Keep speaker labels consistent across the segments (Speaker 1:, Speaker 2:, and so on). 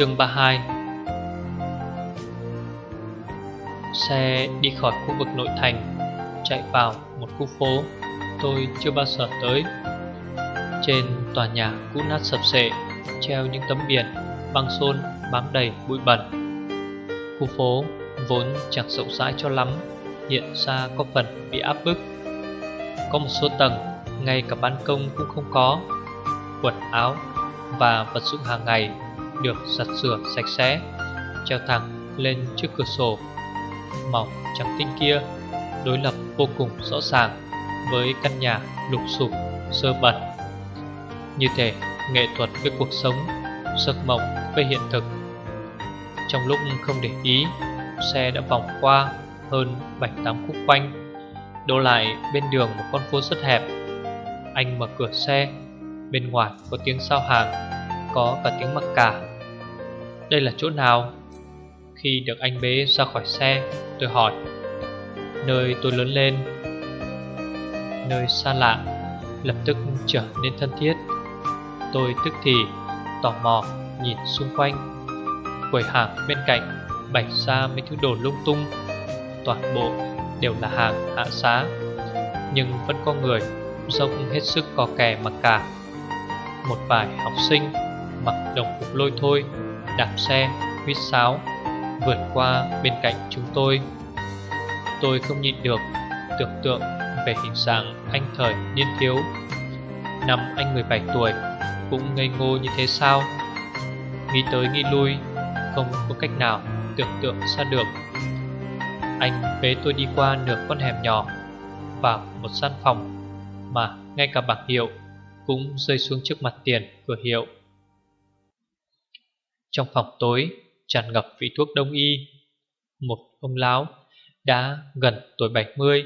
Speaker 1: Chương 32 Xe đi khỏi khu vực nội thành, Chạy vào một khu phố Tôi chưa bao giờ tới. Trên tòa nhà cũ nát sập sệ, Treo những tấm biển, Băng xôn bám đầy bụi bẩn. Khu phố vốn chẳng rộng rãi cho lắm, Hiện ra có phần bị áp bức. Có một số tầng, Ngay cả ban công cũng không có. Quần áo và vật dụng hàng ngày được giặt rửa sạch sẽ, Treo thẳng lên trước cửa sổ. Màu trắng tinh kia Đối lập vô cùng rõ ràng Với căn nhà lục sụp, sơ bẩn. Như thể nghệ thuật với cuộc sống, Giấc mộng với hiện thực. Trong lúc không để ý, Xe đã vòng qua hơn 7-8 khúc quanh Đỗ lại bên đường một con phố rất hẹp. Anh mở cửa xe, Bên ngoài có tiếng sao hàng, Có cả tiếng mặc cả đây là chỗ nào? Khi được anh bế ra khỏi xe, Tôi hỏi. Nơi tôi lớn lên. Nơi xa lạ, Lập tức trở nên thân thiết. Tôi tức thì, tò mò, nhìn xung quanh. Quầy hàng bên cạnh Bày ra mấy thứ đồ lung tung. Toàn bộ đều là hàng hạ xá Nhưng vẫn có người Dông hết sức có kè mặc cả. Một vài học sinh Mặc đồng phục lôi thôi đạp xe, huýt sáo Vượt qua bên cạnh chúng tôi. Tôi không nhịn được tưởng tượng về hình dạng anh thời niên thiếu. Năm anh 17 tuổi cũng ngây ngô như thế sao? Nghĩ tới nghĩ lui Không có cách nào tưởng tượng ra được. Anh bế tôi đi qua nửa con hẻm nhỏ Vào một gian phòng Mà ngay cả bảng hiệu Cũng rơi xuống trước mặt tiền cửa hiệu trong phòng tối, tràn ngập vị thuốc đông y Một ông lão đã gần tuổi 70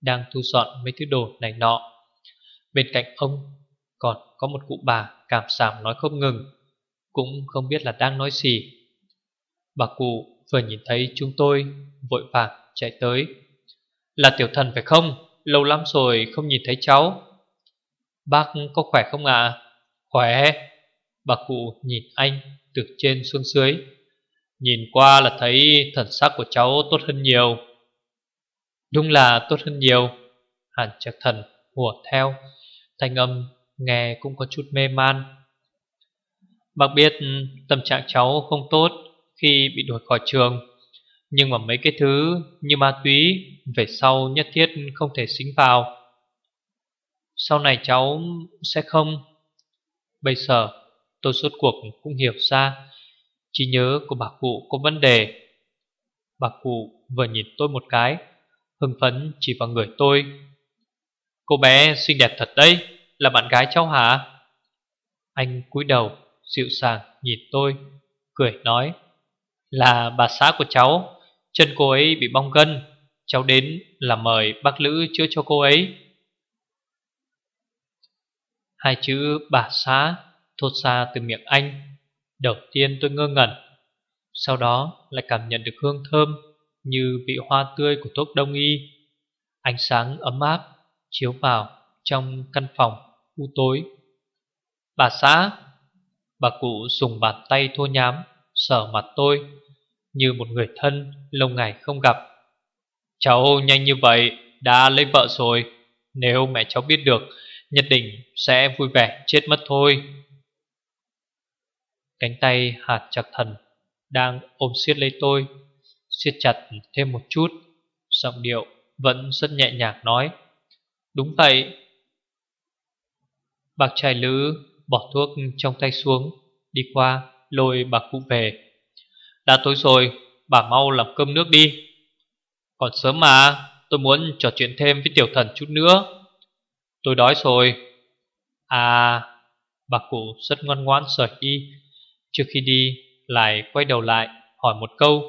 Speaker 1: Đang thu dọn mấy thứ đồ này nọ Bên cạnh ông còn có một cụ bà cảm giảm nói không ngừng, Cũng không biết là đang nói gì Bà cụ vừa nhìn thấy chúng tôi, Vội vàng chạy tới Là tiểu thần phải không? Lâu lắm rồi không nhìn thấy cháu Bác có khỏe không ạ? À? Khỏe Bà cụ nhìn anh từ trên xuống dưới. Nhìn qua là thấy thần sắc của cháu tốt hơn nhiều. Đúng là tốt hơn nhiều. Hàn trạc thần hùa theo. Thanh âm nghe cũng có chút mê man. Bác biết tâm trạng cháu không tốt Khi bị đuổi khỏi trường. Nhưng mà mấy cái thứ như ma túy Về sau nhất thiết không thể xính vào. Sau này cháu sẽ không. Bây giờ Tôi suốt cuộc cũng hiểu ra trí nhớ của bà cụ có vấn đề. Bà cụ vừa nhìn tôi một cái, Hưng phấn chỉ vào người tôi. Cô bé xinh đẹp thật đấy, Là bạn gái cháu hả? Anh cúi đầu, dịu dàng nhìn tôi, Cười nói, Là bà xã của cháu, Chân cô ấy bị bong gân, Cháu đến là mời bác Lữ chữa cho cô ấy. Hai chữ bà xã thốt ra từ miệng anh. Đầu tiên tôi ngơ ngẩn, Sau đó lại cảm nhận được hương thơm Như vị hoa tươi của thuốc đông y. Ánh sáng ấm áp Chiếu vào trong căn phòng u tối. Bà xã, Bà cụ dùng bàn tay thô nhám Sở mặt tôi Như một người thân lâu ngày không gặp. Cháu nhanh như vậy Đã lấy vợ rồi, Nếu mẹ cháu biết được, Nhất định sẽ vui vẻ chết mất thôi. Cánh tay hạt chặt thần Đang ôm siết lấy tôi, siết chặt thêm một chút, Giọng điệu vẫn rất nhẹ nhàng nói, Đúng vậy. Bạc trai lữ bỏ thuốc trong tay xuống, Đi qua lôi bà cụ về. Đã tối rồi, Bà mau làm cơm nước đi. Còn sớm mà, tôi muốn trò chuyện thêm với tiểu thần chút nữa. Tôi đói rồi. À Bà cụ rất ngoan ngoãn rời đi. Trước khi đi, lại quay đầu lại, hỏi một câu.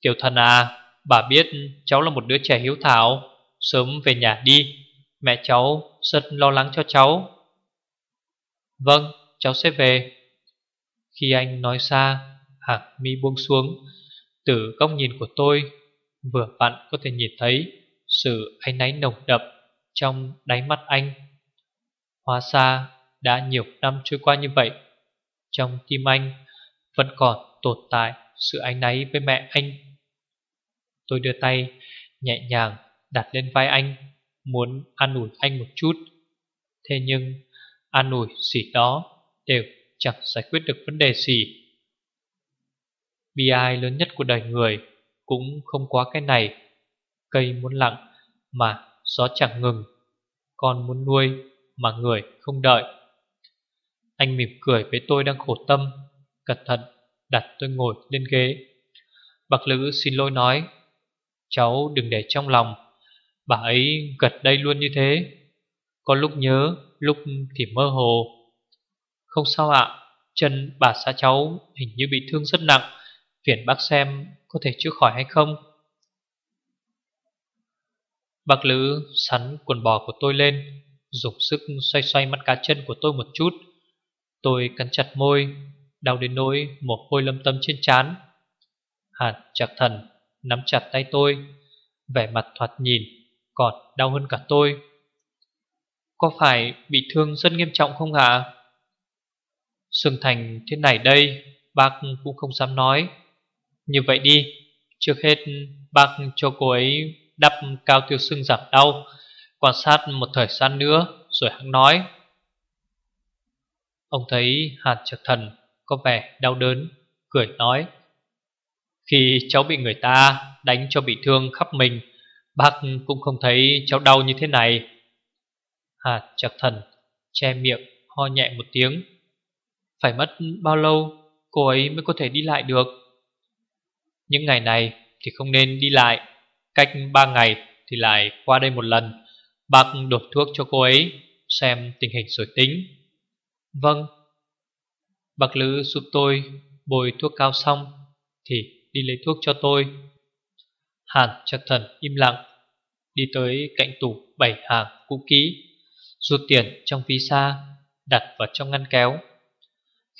Speaker 1: Tiểu thần à Bà biết cháu là một đứa trẻ hiếu thảo, Sớm về nhà đi. Mẹ cháu rất lo lắng cho cháu. Vâng cháu sẽ về. Khi anh nói xa, Hạc mi buông xuống. Từ góc nhìn của tôi, Vừa vặn có thể nhìn thấy Sự áy náy nồng đậm Trong đáy mắt anh. Hóa xa đã nhiều năm trôi qua như vậy. Trong tim anh, Vẫn còn tồn tại Sự ánh náy với mẹ anh. Tôi đưa tay Nhẹ nhàng đặt lên vai anh, Muốn an ủi anh một chút. Thế nhưng, An ủi gì đó Đều chẳng giải quyết được vấn đề gì. Bi ai lớn nhất của đời người Cũng không quá cái này. Cây muốn lặng Mà gió chẳng ngừng, Con muốn nuôi mà người không đợi. Anh mỉm cười với tôi đang khổ tâm, Cẩn thận đặt tôi ngồi lên ghế. Bạc Lữ xin lỗi nói, Cháu đừng để trong lòng, Bà ấy gật đây luôn như thế. Có lúc nhớ, Lúc thì mơ hồ. Không sao ạ, Chân bà xã cháu hình như bị thương rất nặng, Phiền bác xem có thể chữa khỏi hay không. Bác Lữ sắn quần bò của tôi lên, Dùng sức xoay xoay mắt cá chân của tôi một chút. Tôi cắn chặt môi, Đau đến nỗi một hôi lâm tâm trên trán. Hàn chặt thần, Nắm chặt tay tôi, Vẻ mặt thoạt nhìn Còn đau hơn cả tôi. Có phải bị thương rất nghiêm trọng không hả? Sương Thành, thế này đây, Bác cũng không dám nói. Như vậy đi, Trước hết bác cho cô ấy đắp cao tiêu sưng giảm đau, Quan sát một thời gian nữa, Rồi hắn nói. Ông thấy hạt trực thần, Có vẻ đau đớn, Cười nói, Khi cháu bị người ta đánh cho bị thương khắp mình, Bác cũng không thấy cháu đau như thế này. Hạt chặt thần Che miệng, ho nhẹ một tiếng, Phải mất bao lâu Cô ấy mới có thể đi lại được? Những ngày này Thì không nên đi lại, Cách ba ngày thì lại qua đây một lần, Bác đột thuốc cho cô ấy Xem tình hình rồi tính. Vâng. Bạc Lữ giúp tôi bồi thuốc cao xong Thì đi lấy thuốc cho tôi. Hàn chắc thần im lặng, Đi tới cạnh tủ bảy hàng cũ kỹ, Rút tiền trong ví xa, Đặt vào trong ngăn kéo.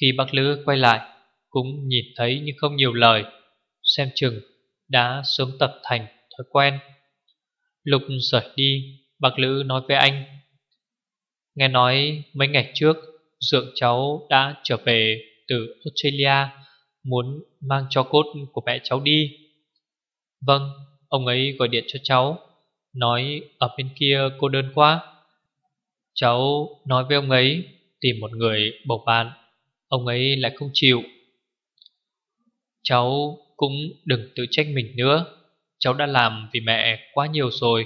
Speaker 1: Khi bác Lữ quay lại, Cũng nhìn thấy nhưng không nhiều lời, Xem chừng đã sớm tập thành thói quen. Lục rời đi Bác Lữ nói với anh, Nghe nói mấy ngày trước Dượng cháu đã trở về từ Australia Muốn mang cho cốt của mẹ cháu đi. Vâng, ông ấy gọi điện cho cháu Nói ở bên kia cô đơn quá. Cháu nói với ông ấy Tìm một người bầu bạn Ông ấy lại không chịu. Cháu cũng đừng tự trách mình nữa Cháu đã làm vì mẹ quá nhiều rồi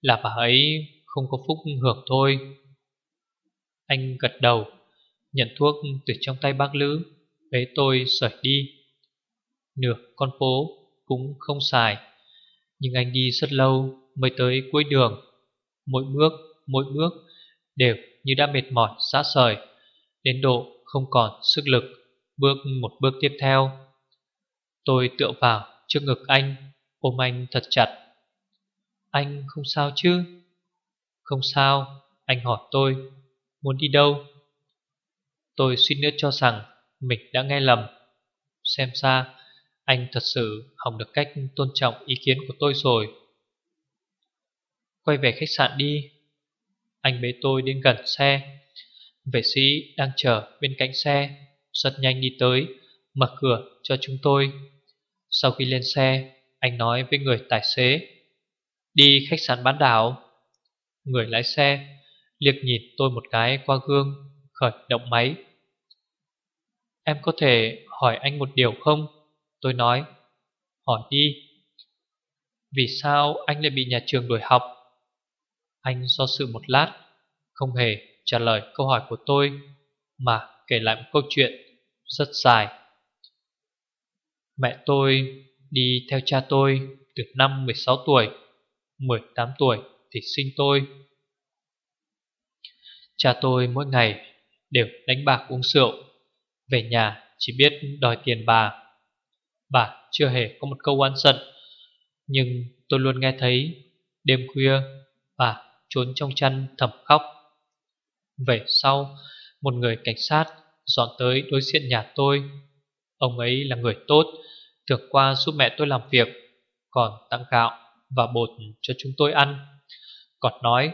Speaker 1: Là bà ấy không có phúc hưởng thôi. Anh gật đầu. Nhận thuốc từ trong tay bác Lữ Bế tôi rời đi. Nửa con phố cũng không xài Nhưng anh đi rất lâu mới tới cuối đường. Mỗi bước, mỗi bước đều như đã mệt mỏi xa sời Đến độ không còn sức lực Bước một bước tiếp theo. Tôi tựa vào trước ngực anh Ôm anh thật chặt. Anh không sao chứ? Không sao Anh hỏi tôi. Muốn đi đâu? Tôi suýt nữa cho rằng Mình đã nghe lầm. Xem ra, Anh thật sự học được cách tôn trọng ý kiến của tôi rồi. Quay về khách sạn đi. Anh bế tôi đến gần xe. Vệ sĩ đang chờ bên cạnh xe, Rất nhanh đi tới, Mở cửa cho chúng tôi. Sau khi lên xe, Anh nói với người tài xế, Đi khách sạn bán đảo. Người lái xe Liếc nhìn tôi một cái qua gương, Khởi động máy. Em có thể hỏi anh một điều không? Tôi nói, Hỏi đi Vì sao anh lại bị nhà trường đuổi học? Anh do sự một lát, Không hề trả lời câu hỏi của tôi, Mà kể lại một câu chuyện Rất dài Mẹ tôi đi theo cha tôi từ năm 16 tuổi 18 tuổi thì sinh tôi Cha tôi mỗi ngày đều đánh bạc uống rượu về nhà, chỉ biết đòi tiền bà. Bà chưa hề có một câu oán giận, Nhưng tôi luôn nghe thấy Đêm khuya bà trốn trong chăn thầm khóc. Về sau, Một người cảnh sát dọn tới đối diện nhà tôi. Ông ấy là người tốt Thường qua giúp mẹ tôi làm việc, Còn tặng gạo và bột cho chúng tôi ăn. Còn nói,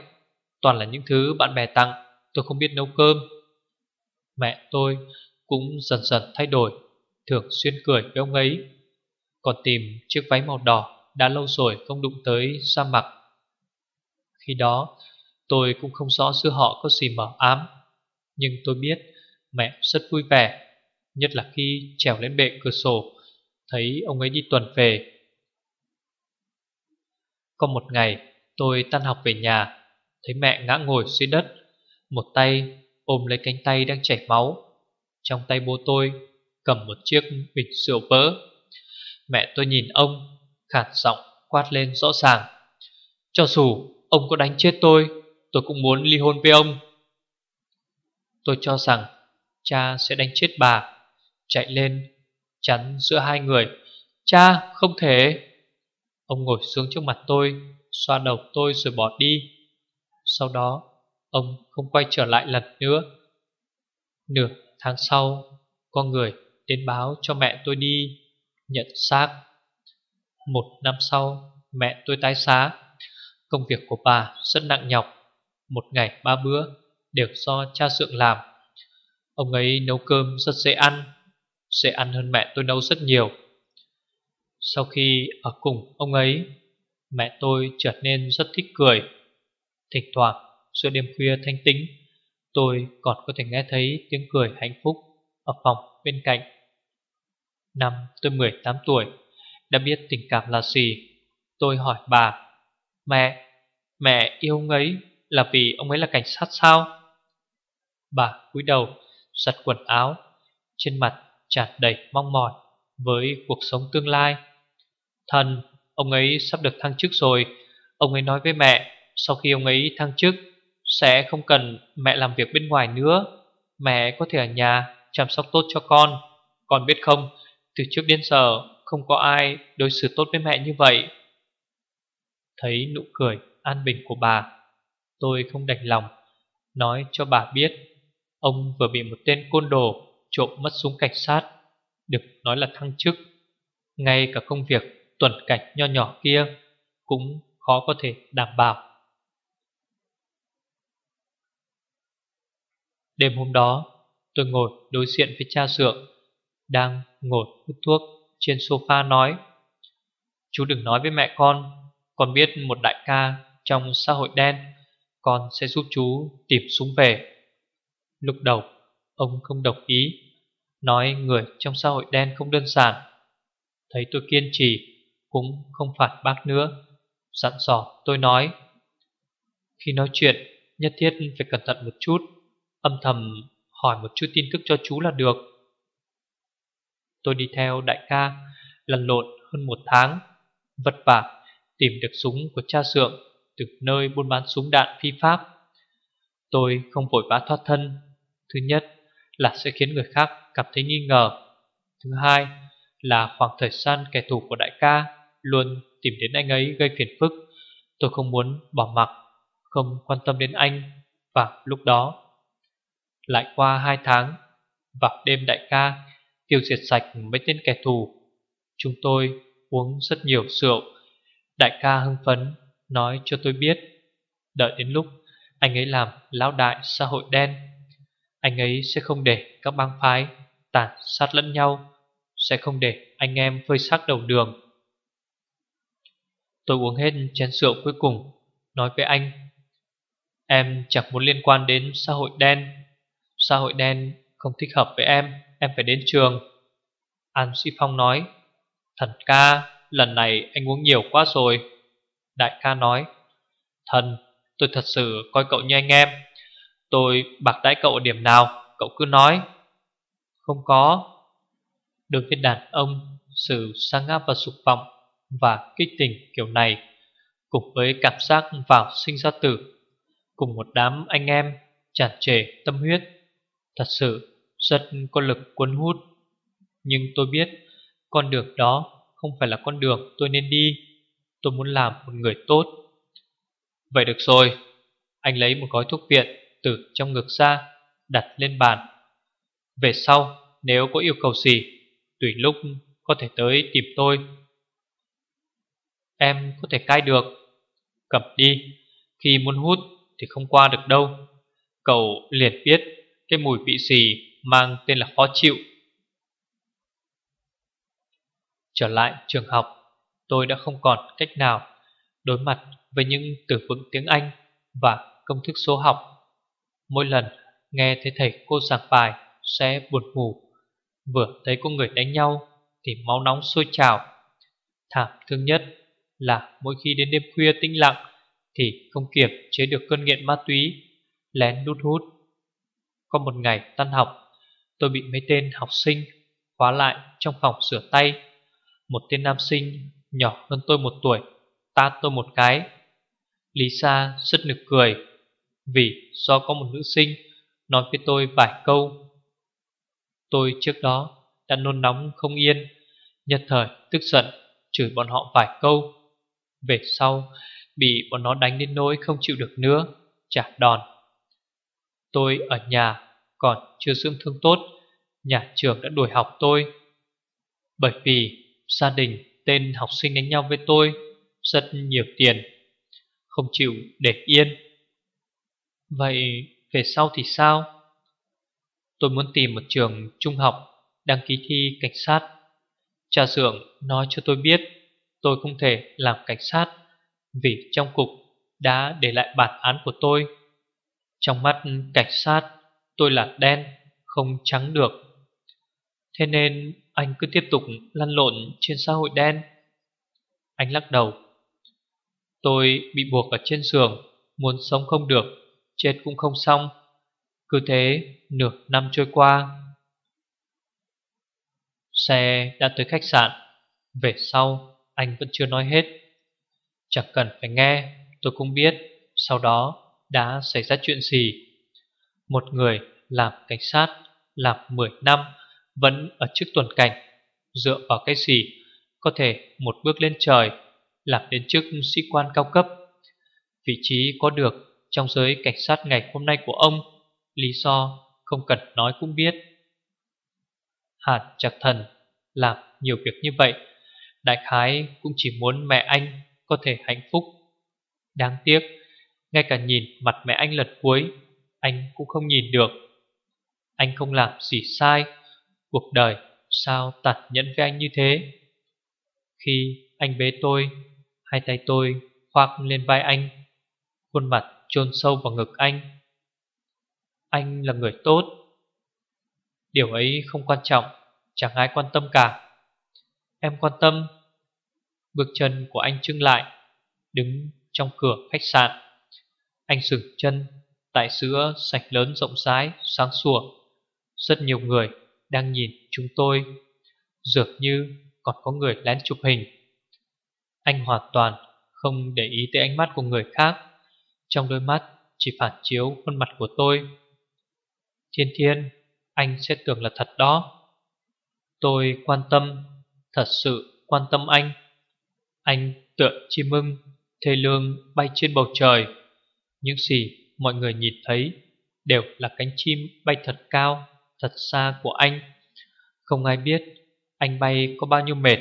Speaker 1: Toàn là những thứ bạn bè tặng, Tôi không biết nấu cơm. Mẹ tôi cũng dần dần thay đổi, Thường xuyên cười với ông ấy. Còn tìm chiếc váy màu đỏ Đã lâu rồi không đụng tới ra mặt Khi đó, tôi cũng không rõ giữa họ có gì mở ám, Nhưng tôi biết mẹ rất vui vẻ, Nhất là khi trèo lên bệ cửa sổ, Thấy ông ấy đi tuần về. Có một ngày, tôi tan học về nhà, Thấy mẹ ngã ngồi dưới đất, Một tay ôm lấy cánh tay đang chảy máu. Trong tay bố tôi cầm một chiếc bịch rượu vỡ Mẹ tôi nhìn ông Khản giọng quát lên rõ ràng. Cho dù ông có đánh chết tôi Tôi cũng muốn ly hôn với ông. Tôi cho rằng Cha sẽ đánh chết bà. Chạy lên, Chắn giữa hai người. Cha, không thể. Ông ngồi xuống trước mặt tôi, Xoa đầu tôi rồi bỏ đi. Sau đó, Ông không quay trở lại lần nữa. Nửa tháng sau Có người đến báo cho mẹ tôi đi Nhận xác. Một năm sau, Mẹ tôi tái xá. Công việc của bà rất nặng nhọc. Một ngày ba bữa Đều do cha sượng làm. Ông ấy nấu cơm rất dễ ăn Dễ ăn hơn mẹ tôi nấu rất nhiều. Sau khi ở cùng ông ấy, Mẹ tôi trở nên rất thích cười. Thỉnh thoảng, giữa đêm khuya thanh tĩnh Tôi còn có thể nghe thấy tiếng cười hạnh phúc Ở phòng bên cạnh. Năm tôi 18 tuổi Đã biết tình cảm là gì. Tôi hỏi bà Mẹ, mẹ yêu ông ấy Là vì ông ấy là cảnh sát sao? Bà cúi đầu Giặt quần áo Trên mặt tràn đầy mong mỏi Với cuộc sống tương lai. Thần, ông ấy sắp được thăng chức rồi. Ông ấy nói với mẹ Sau khi ông ấy thăng chức sẽ không cần mẹ làm việc bên ngoài nữa. Mẹ có thể ở nhà Chăm sóc tốt cho con. Con biết không, Từ trước đến giờ không có ai đối xử tốt với mẹ như vậy. Thấy nụ cười an bình của bà, Tôi không đành lòng, Nói cho bà biết, Ông vừa bị một tên côn đồ Trộm mất súng cảnh sát, Được nói là thăng chức. Ngay cả công việc tuần cảnh nho nhỏ kia Cũng khó có thể đảm bảo. Đêm hôm đó, Tôi ngồi đối diện với cha sượng Đang ngồi hút thuốc Trên sofa nói, Chú đừng nói với mẹ con Con biết một đại ca trong xã hội đen, Con sẽ giúp chú tìm súng về. Lúc đầu, Ông không đồng ý, Nói người trong xã hội đen không đơn giản. Thấy tôi kiên trì, Cũng không phản bác nữa, Dặn dò tôi nói, Khi nói chuyện, Nhất thiết phải cẩn thận một chút Âm thầm hỏi một chút tin tức cho chú là được. Tôi đi theo đại ca Lần lộn hơn một tháng Vất vả Tìm được súng của cha sượng Từ nơi buôn bán súng đạn phi pháp. Tôi không vội vã thoát thân. Thứ nhất là sẽ khiến người khác cảm thấy nghi ngờ. Thứ hai là khoảng thời gian kẻ thù của đại ca Luôn tìm đến anh ấy gây phiền phức. Tôi không muốn bỏ mặc, Không quan tâm đến anh. Và lúc đó lại qua hai tháng Vào đêm đại ca Tiêu diệt sạch mấy tên kẻ thù. Chúng tôi uống rất nhiều rượu. Đại ca hưng phấn, Nói cho tôi biết, Đợi đến lúc anh ấy làm lão đại xã hội đen, anh ấy sẽ không để các bang phái tàn sát lẫn nhau, Sẽ không để anh em phơi xác đầu đường. Tôi uống hết chén rượu cuối cùng, Nói với anh, Em chẳng muốn liên quan đến xã hội đen. Xã hội đen không thích hợp với em Em phải đến trường. An Sĩ Phong nói, Thần ca, lần này anh uống nhiều quá rồi. Đại ca nói, Thần, tôi thật sự coi cậu như anh em. Tôi bạc đãi cậu ở điểm nào, Cậu cứ nói. Không có. Đối với đàn ông Sự sang ngáp và sục vọng Và kích tình kiểu này, Cùng với cảm giác vào sinh ra tử, Cùng một đám anh em tràn trề tâm huyết Thật sự, rất có lực cuốn hút. Nhưng tôi biết, con đường đó không phải là con đường tôi nên đi. Tôi muốn làm một người tốt. Vậy được rồi, Anh lấy một gói thuốc viện từ trong ngực ra, Đặt lên bàn. Về sau, nếu có yêu cầu gì, Tùy lúc có thể tới tìm tôi. Em có thể cai được. Cầm đi, Khi muốn hút thì không qua được đâu. Cậu liền biết. Cái mùi vị xì mang tên là khó chịu. Trở lại trường học, Tôi đã không còn cách nào Đối mặt với những từ vựng tiếng Anh Và công thức số học. Mỗi lần nghe thấy thầy cô giảng bài Sẽ buồn ngủ, Vừa thấy có người đánh nhau Thì máu nóng sôi trào. Thảm thương nhất là mỗi khi đến đêm khuya tĩnh lặng Thì không kiềm chế được cơn nghiện ma túy, Lén đút hút. Có một ngày tan học, Tôi bị mấy tên học sinh Khóa lại trong phòng rửa tay. Một tên nam sinh nhỏ hơn tôi một tuổi, Ta tôi một cái. Lisa rất nực cười, Vì do có một nữ sinh Nói với tôi vài câu. Tôi trước đó đã nôn nóng không yên, nhất thời tức giận, Chửi bọn họ vài câu. Về sau, Bị bọn nó đánh đến nỗi không chịu được nữa Trả đòn. Tôi ở nhà còn chưa dưỡng thương tốt, Nhà trường đã đuổi học tôi. Bởi vì gia đình tên học sinh đánh nhau với tôi Rất nhiều tiền, Không chịu để yên. Vậy về sau thì sao? Tôi muốn tìm một trường trung học Đăng ký thi cảnh sát. Cha dưỡng nói cho tôi biết Tôi không thể làm cảnh sát Vì trong cục đã để lại bản án của tôi. Trong mắt cảnh sát, Tôi là đen, Không trắng được. Thế nên anh cứ tiếp tục lăn lộn trên xã hội đen. Anh lắc đầu. Tôi bị buộc ở trên giường, Muốn sống không được, Chết cũng không xong. Cứ thế nửa năm trôi qua. Xe đã tới khách sạn. Về sau, anh vẫn chưa nói hết. Chẳng cần phải nghe, Tôi cũng biết. Sau đó đã xảy ra chuyện gì? Một người làm cảnh sát, Làm 10 năm, Vẫn ở trước tuần cảnh, Dựa vào cái gì Có thể một bước lên trời, Làm đến chức sĩ quan cao cấp? Vị trí có được Trong giới cảnh sát ngày hôm nay của ông, Lý do không cần nói cũng biết. Hàn chặt thần làm nhiều việc như vậy, Đại khái cũng chỉ muốn mẹ anh có thể hạnh phúc. Đáng tiếc ngay cả nhìn mặt mẹ anh lần cuối, Anh cũng không nhìn được. Anh không làm gì sai, Cuộc đời sao tàn nhẫn với anh như thế? Khi anh bế tôi, Hai tay tôi khoác lên vai anh, Khuôn mặt chôn sâu vào ngực anh. Anh là người tốt. Điều ấy không quan trọng, Chẳng ai quan tâm cả. Em quan tâm. Bước chân của anh trưng lại, Đứng trong cửa khách sạn. Anh dừng chân, Tại sữa sạch lớn rộng rãi, Sáng sủa. Rất nhiều người đang nhìn chúng tôi, Dường như còn có người lén chụp hình. Anh hoàn toàn không để ý tới ánh mắt của người khác. Trong đôi mắt chỉ phản chiếu khuôn mặt của tôi. Thiên thiên, Anh sẽ tưởng là thật đó. Tôi quan tâm, Thật sự quan tâm anh. Anh tựa chim mưng Thê lương bay trên bầu trời. Những gì mọi người nhìn thấy Đều là cánh chim bay thật cao, Thật xa của anh. Không ai biết Anh bay có bao nhiêu mệt,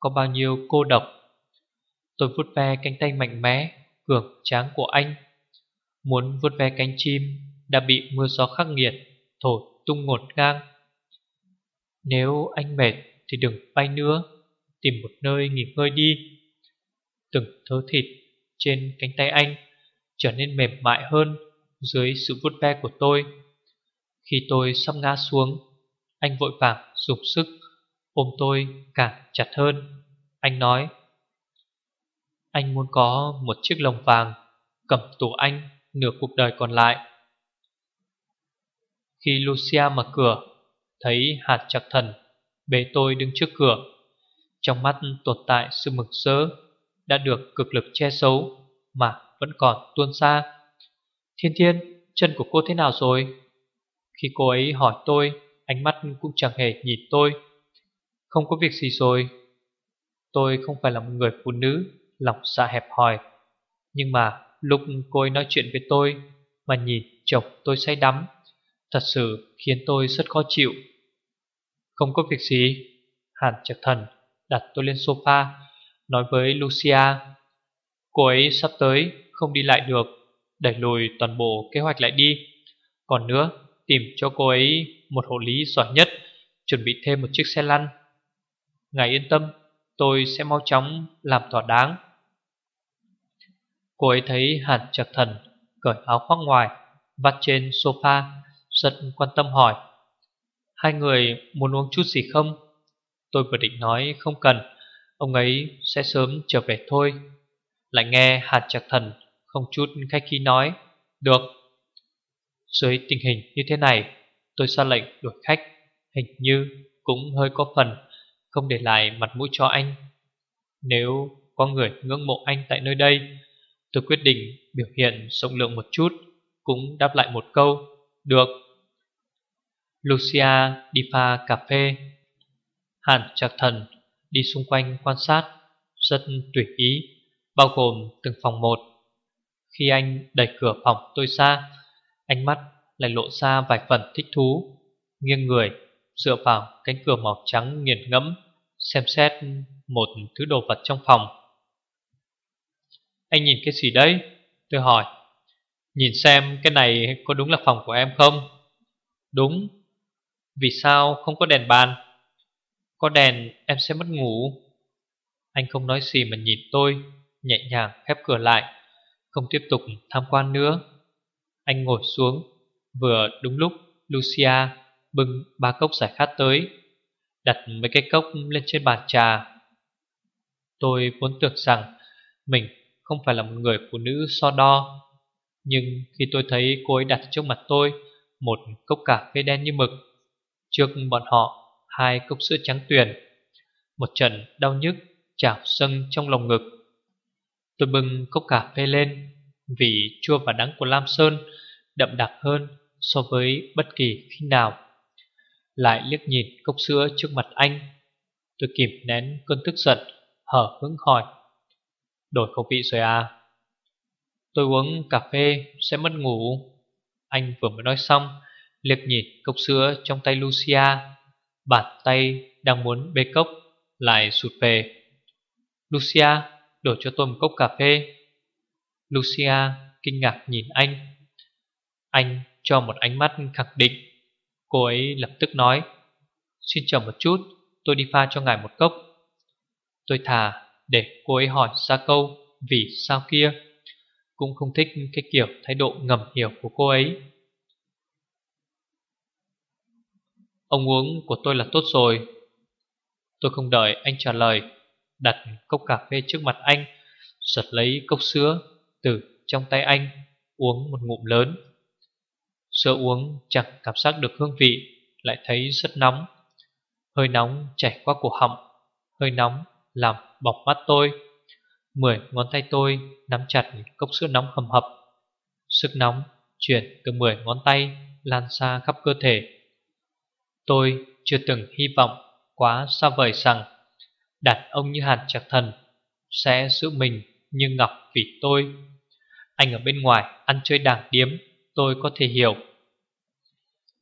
Speaker 1: Có bao nhiêu cô độc. Tôi vuốt ve cánh tay mạnh mẽ, Cường tráng của anh. Muốn vuốt ve cánh chim Đã bị mưa gió khắc nghiệt, Thổi tung ngột ngang. Nếu anh mệt Thì đừng bay nữa, Tìm một nơi nghỉ ngơi đi. Từng thớ thịt trên cánh tay anh. Trở nên mềm mại hơn Dưới sự vuốt ve của tôi. Khi tôi sắp ngã xuống, Anh vội vàng dùng sức Ôm tôi càng chặt hơn. Anh nói, Anh muốn có một chiếc lồng vàng Cầm tủ anh nửa cuộc đời còn lại. Khi Lucia mở cửa, Thấy hạt chặt thần Bế tôi đứng trước cửa, Trong mắt tồn tại sự mực sớ đã được cực lực che giấu mà vẫn còn tuôn xa. Thiên Thiên, chân của cô thế nào rồi? Khi cô ấy hỏi tôi, ánh mắt cũng chẳng hề nhìn tôi. Không có việc gì rồi. Tôi không phải là một người phụ nữ, lòng dạ hẹp hòi. Nhưng mà lúc cô ấy nói chuyện với tôi mà nhìn chồng tôi say đắm, thật sự khiến tôi rất khó chịu. Không có việc gì. Hàn Trạc Thần đặt tôi lên sofa, nói với Lucia. Cô ấy sắp tới, không đi lại được, đẩy lùi toàn bộ kế hoạch lại đi. Còn nữa, tìm cho cô ấy một hộ lý giỏi nhất, chuẩn bị thêm một chiếc xe lăn. Ngài yên tâm, tôi sẽ mau chóng làm thỏa đáng. Cô ấy thấy Hàn Trạc Thần cởi áo khoác ngoài, vắt trên sofa, rất quan tâm hỏi. Hai người muốn uống chút gì không? Tôi vừa định nói không cần, ông ấy sẽ sớm trở về thôi. Lại nghe Hàn Trạc Thần không chút khách khí nói, được. Dưới tình hình như thế này, tôi ra lệnh đuổi khách, hình như cũng hơi có phần không để lại mặt mũi cho anh. Nếu có người ngưỡng mộ anh tại nơi đây, tôi quyết định biểu hiện rộng lượng một chút, cũng đáp lại một câu, được. Lucia đi pha cà phê. Hàn Trạc Thần đi xung quanh quan sát, rất tùy ý, bao gồm từng phòng một. Khi anh đẩy cửa phòng tôi ra, ánh mắt lại lộ ra vài phần thích thú, nghiêng người dựa vào cánh cửa màu trắng nghiền ngẫm, xem xét một thứ đồ vật trong phòng. Anh nhìn cái gì đấy? Tôi hỏi. Nhìn xem cái này có đúng là phòng của em không? Đúng. Vì sao không có đèn bàn? Có đèn em sẽ mất ngủ. Anh không nói gì mà nhìn tôi, nhẹ nhàng khép cửa lại, không tiếp tục tham quan nữa. Anh ngồi xuống, vừa đúng lúc Lucia bưng ba cốc giải khát tới, đặt mấy cái cốc lên trên bàn trà. Tôi vốn tưởng rằng mình không phải là một người phụ nữ so đo, nhưng khi tôi thấy cô ấy đặt trước mặt tôi một cốc cà phê đen như mực, trước bọn họ hai cốc sữa trắng tuyền, một trận đau nhức chảo sân trong lòng ngực. Tôi bưng cốc cà phê lên, vị chua và đắng của Lam Sơn đậm đặc hơn so với bất kỳ khi nào. Lại liếc nhìn cốc sữa trước mặt anh, tôi kìm nén cơn tức giận, hở hứng hỏi. Đổi khẩu vị rồi à? Tôi uống cà phê sẽ mất ngủ. Anh vừa mới nói xong, liếc nhìn cốc sữa trong tay Lucia, bàn tay đang muốn bê cốc lại sụt về. Lucia, đổ cho tôi một cốc cà phê. Lucia kinh ngạc nhìn anh. Anh cho một ánh mắt khẳng định. Cô ấy lập tức nói, xin chờ một chút, tôi đi pha cho ngài một cốc. Tôi thà để cô ấy hỏi ra câu vì sao kia. Cũng không thích cái kiểu thái độ ngầm hiểu của cô ấy. Ông uống của tôi là tốt rồi. Tôi không đợi anh trả lời đặt cốc cà phê trước mặt anh, giật lấy cốc sữa từ trong tay anh, uống một ngụm lớn. Sữa uống chẳng cảm giác được hương vị, lại thấy rất nóng. Hơi nóng chảy qua cổ họng, hơi nóng làm bọc mắt tôi. Mười ngón tay tôi nắm chặt cốc sữa nóng hầm hập. Sức nóng chuyển từ mười ngón tay lan xa khắp cơ thể. Tôi chưa từng hy vọng quá xa vời rằng đặt ông như hàn chặt thần, Sẽ giữ mình như ngọc vì tôi. Anh ở bên ngoài ăn chơi đảng điếm, Tôi có thể hiểu.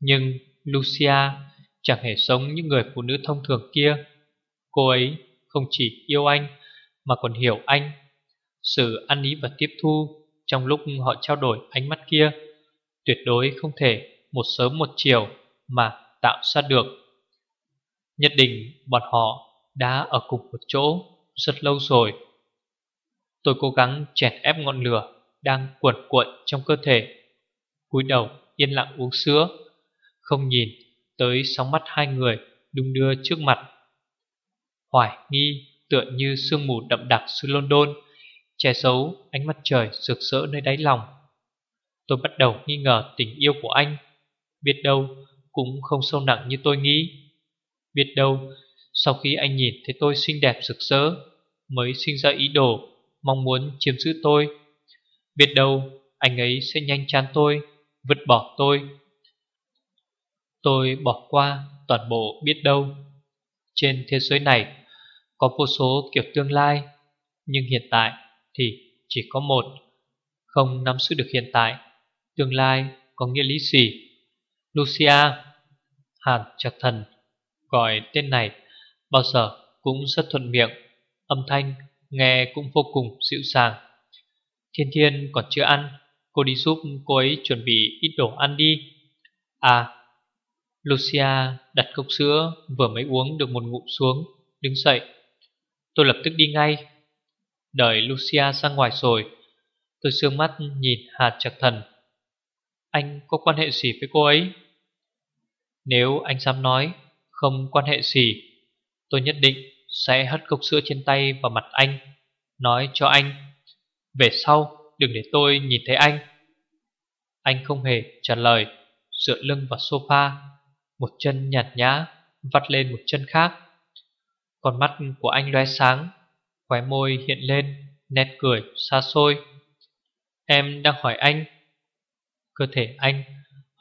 Speaker 1: Nhưng Lucia chẳng hề sống như người phụ nữ thông thường kia. Cô ấy không chỉ yêu anh, Mà còn hiểu anh, Sự ăn ý và tiếp thu Trong lúc họ trao đổi ánh mắt kia. Tuyệt đối không thể Một sớm một chiều Mà tạo ra được. Nhất định bọn họ đã ở cùng một chỗ rất lâu rồi. Tôi cố gắng chèn ép ngọn lửa đang cuộn cuộn trong cơ thể. cúi đầu yên lặng uống sữa, không nhìn tới sóng mắt hai người đung đưa trước mặt. Hoài nghi tựa như sương mù đậm đặc xứ London, che giấu ánh mặt trời rực rỡ nơi đáy lòng. Tôi bắt đầu nghi ngờ tình yêu của anh, biết đâu cũng không sâu nặng như tôi nghĩ. Biết đâu sau khi anh nhìn thấy tôi xinh đẹp rực rỡ, Mới sinh ra ý đồ, Mong muốn chiếm giữ tôi. Biết đâu, anh ấy sẽ nhanh chán tôi, Vứt bỏ tôi. Tôi bỏ qua toàn bộ biết đâu. Trên thế giới này, Có vô số kiểu tương lai, Nhưng hiện tại thì chỉ có một, Không nắm giữ được hiện tại. Tương lai có nghĩa lý gì? Lucia, Hàn chặt thần, Gọi tên này Bao giờ cũng rất thuận miệng, Âm thanh nghe cũng vô cùng dịu dàng. Thiên Thiên còn chưa ăn, Cô đi giúp cô ấy chuẩn bị ít đồ ăn đi. À Lucia đặt cốc sữa Vừa mới uống được một ngụm xuống, Đứng dậy. Tôi lập tức đi ngay. Đợi Lucia ra ngoài rồi, Tôi sương mắt nhìn Hà chặt thần. Anh có quan hệ gì với cô ấy? Nếu anh dám nói, Không quan hệ gì. Tôi nhất định sẽ hất cốc sữa trên tay vào mặt anh, Nói cho anh, Về sau, đừng để tôi nhìn thấy anh. Anh không hề trả lời, Dựa lưng vào sofa, Một chân nhạt nhã Vắt lên một chân khác. Con mắt của anh loe sáng, Khóe môi hiện lên Nét cười xa xôi. Em đang hỏi anh. Cơ thể anh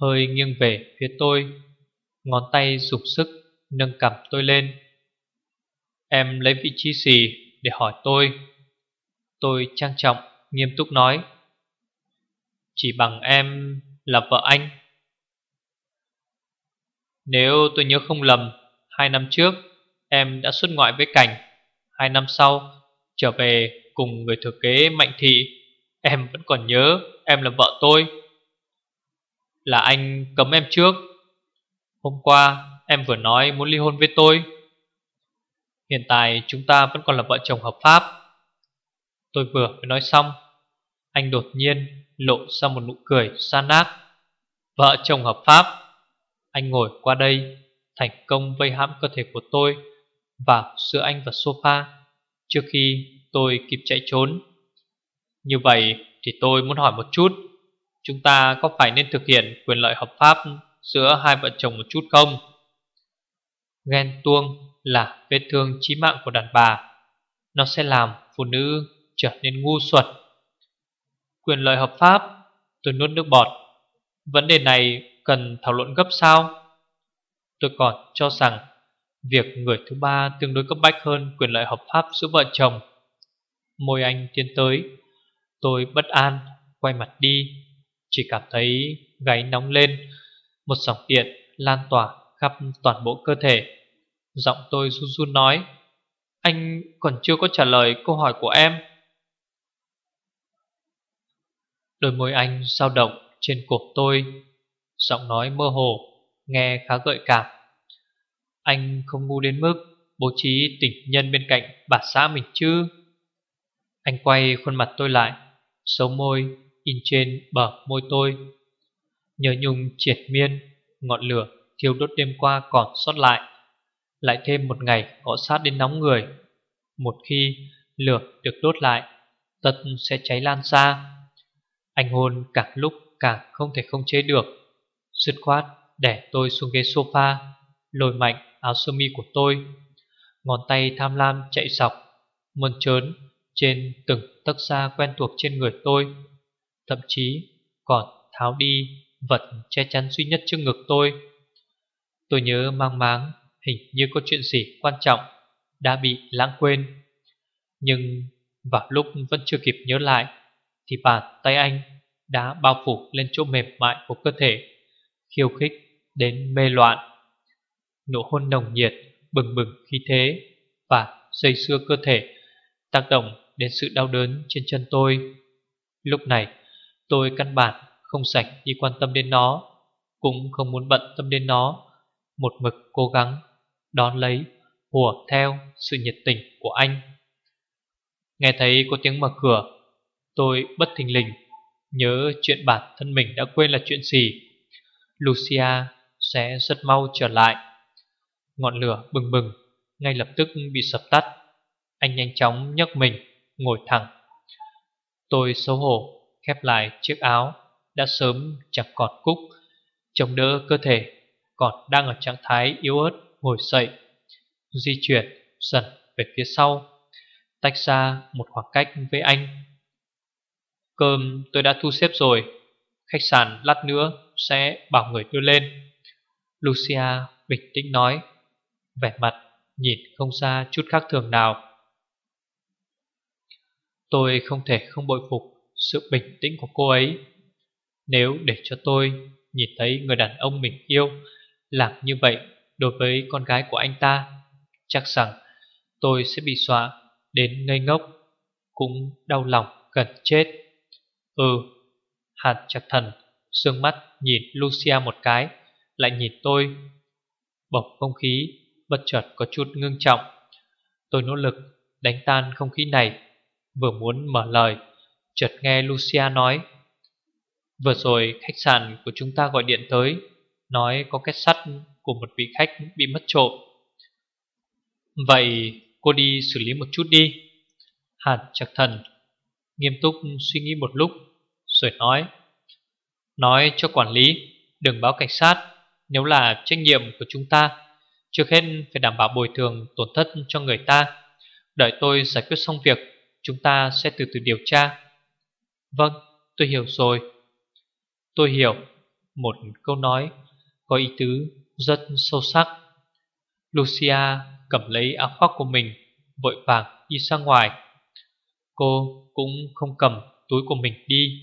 Speaker 1: hơi nghiêng về phía tôi, Ngón tay dùng sức nâng cầm tôi lên. Em lấy vị trí gì để hỏi tôi? Tôi trang trọng, nghiêm túc nói. Chỉ bằng em là vợ anh. Nếu tôi nhớ không lầm Hai năm trước em đã xuất ngoại với Cảnh. Hai năm sau trở về cùng người thừa kế Mạnh Thị. Em vẫn còn nhớ em là vợ tôi. Là anh cấm em trước. Hôm qua em vừa nói muốn ly hôn với tôi. Hiện tại chúng ta vẫn còn là vợ chồng hợp pháp. Tôi vừa mới nói xong, Anh đột nhiên lộ ra một nụ cười xa nát. Vợ chồng hợp pháp, Anh ngồi qua đây Thành công vây hãm cơ thể của tôi Và giữa anh và sofa Trước khi tôi kịp chạy trốn. Như vậy thì tôi muốn hỏi một chút, Chúng ta có phải nên thực hiện quyền lợi hợp pháp Giữa hai vợ chồng một chút không? Ghen tuông là vết thương chí mạng của đàn bà. Nó sẽ làm phụ nữ trở nên ngu xuẩn. Quyền lợi hợp pháp Tôi nuốt nước bọt. Vấn đề này cần thảo luận gấp sao? Tôi còn cho rằng Việc người thứ ba tương đối cấp bách hơn Quyền lợi hợp pháp giữa vợ chồng. Môi anh tiến tới, Tôi bất an, Quay mặt đi, Chỉ cảm thấy gáy nóng lên. Một dòng điện lan tỏa khắp toàn bộ cơ thể. Giọng tôi run run nói, Anh còn chưa có trả lời câu hỏi của em. Đôi môi anh dao động trên cổ tôi, Giọng nói mơ hồ, Nghe khá gợi cảm. Anh không ngu đến mức Bố trí tình nhân bên cạnh bà xã mình chứ? Anh quay khuôn mặt tôi lại Xấu môi in trên bờ môi tôi. Nhớ nhung triệt miên, Ngọn lửa thiêu đốt đêm qua còn sót lại lại thêm một ngày gõ sát đến nóng người. Một khi lửa được đốt lại, tật sẽ cháy lan xa. Anh hôn càng lúc càng không thể không chế được. Sứt khoát, để tôi xuống ghế sofa, Lôi mạnh áo sơ mi của tôi. Ngón tay tham lam chạy dọc, Mơn trớn trên từng tấc da quen thuộc trên người tôi. Thậm chí còn tháo đi vật che chắn duy nhất trước ngực tôi. Tôi nhớ mang máng Hình như có chuyện gì quan trọng Đã bị lãng quên. Nhưng vào lúc vẫn chưa kịp nhớ lại, Thì bàn tay anh Đã bao phủ lên chỗ mềm mại của cơ thể, Khiêu khích đến mê loạn. Nụ hôn nồng nhiệt, Bừng bừng khí thế Và dây xưa cơ thể Tác động đến sự đau đớn trên chân tôi. Lúc này, tôi căn bản không sạch đi quan tâm đến nó, Cũng không muốn bận tâm đến nó, Một mực cố gắng Đón lấy hùa theo sự nhiệt tình của anh. Nghe thấy có tiếng mở cửa, Tôi bất thình lình Nhớ chuyện bản thân mình đã quên là chuyện gì. Lucia sẽ rất mau trở lại. Ngọn lửa bừng bừng, Ngay lập tức bị sập tắt. Anh nhanh chóng nhấc mình, Ngồi thẳng. Tôi xấu hổ, khép lại chiếc áo Đã sớm chẳng còn cúc, Chống đỡ cơ thể Còn đang ở trạng thái yếu ớt ngồi dậy, Di chuyển dần về phía sau, Tách ra một khoảng cách với anh. Cơm tôi đã thu xếp rồi, Khách sạn lát nữa sẽ bảo người đưa lên. Lucia bình tĩnh nói, Vẻ mặt nhìn không ra chút khác thường nào. Tôi không thể không bội phục sự bình tĩnh của cô ấy. Nếu để cho tôi nhìn thấy người đàn ông mình yêu Làm như vậy đối với con gái của anh ta, Chắc rằng tôi sẽ bị xóa đến ngây ngốc, Cũng đau lòng gần chết. Ừ Hạt chặt thần Sương mắt nhìn Lucia một cái, Lại nhìn tôi. Bọc không khí bất chợt có chút ngưng trọng. Tôi nỗ lực đánh tan không khí này, Vừa muốn mở lời, Chợt nghe Lucia nói, Vừa rồi khách sạn của chúng ta gọi điện tới, Nói có kết sắt của một vị khách bị mất trộm. Vậy cô đi xử lý một chút đi. Hàn chặt thần Nghiêm túc suy nghĩ một lúc, Rồi nói Nói cho quản lý, Đừng báo cảnh sát. Nếu là trách nhiệm của chúng ta, Trước hết phải đảm bảo bồi thường tổn thất cho người ta. Đợi tôi giải quyết xong việc, Chúng ta sẽ từ từ điều tra. Vâng tôi hiểu rồi. Tôi hiểu. Một câu nói Có ý tứ rất sâu sắc. Lucia cầm lấy áo khoác của mình, Vội vàng đi ra ngoài. Cô cũng không cầm túi của mình đi.